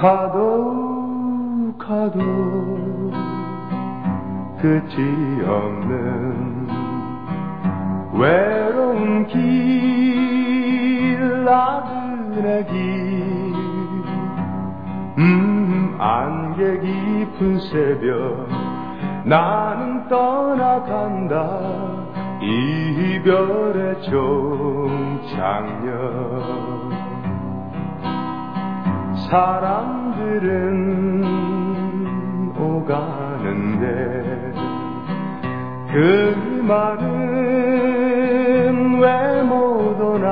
가도 가도 끝이 없는 외로운 길 나그네 길. 음, 안개 깊은 새벽 나는 떠나간다. 이별의 종착역 사람들은 오가는데 그 말은 왜 못 오나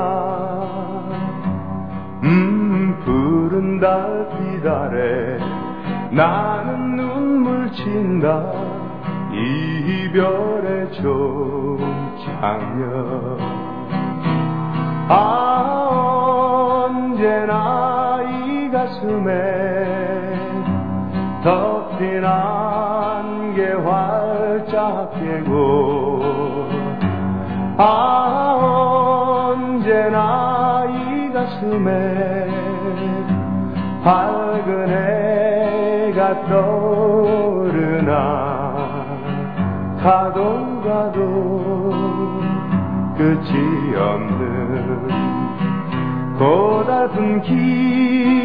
음 푸른 달빛 아래. 나는 눈물 친다 이별의 종착역 아 언제나 이 가슴에 덮인 안개 활짝 피고 아 언제나 이 가슴에 밝은 해가 떠오르나 가도 가도 끝이 없는 고달픈 길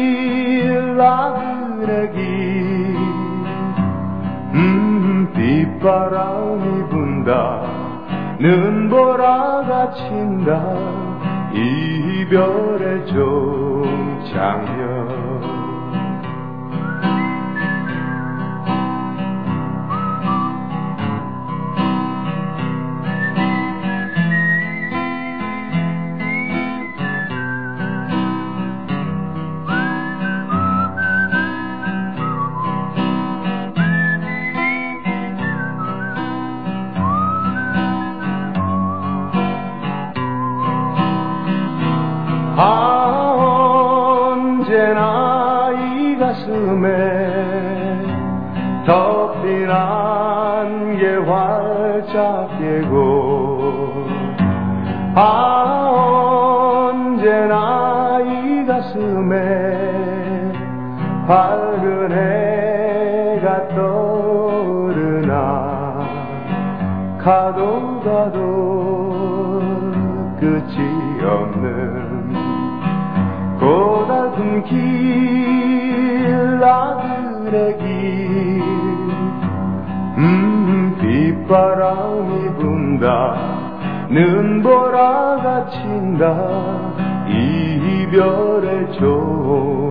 나그네 길 음, 빗바람이 분다. 눈보라가 친다. 이별의 종착역 아 언제나 이 가슴에 덮인 안개 활짝 피고 아 언제나 이 가슴에 밝은 해가 떠오르나 가도 가도 끝이 없는 길 나그네 길. 음, 빗바람이 분다. 눈보라가 친다. 이별의 종착역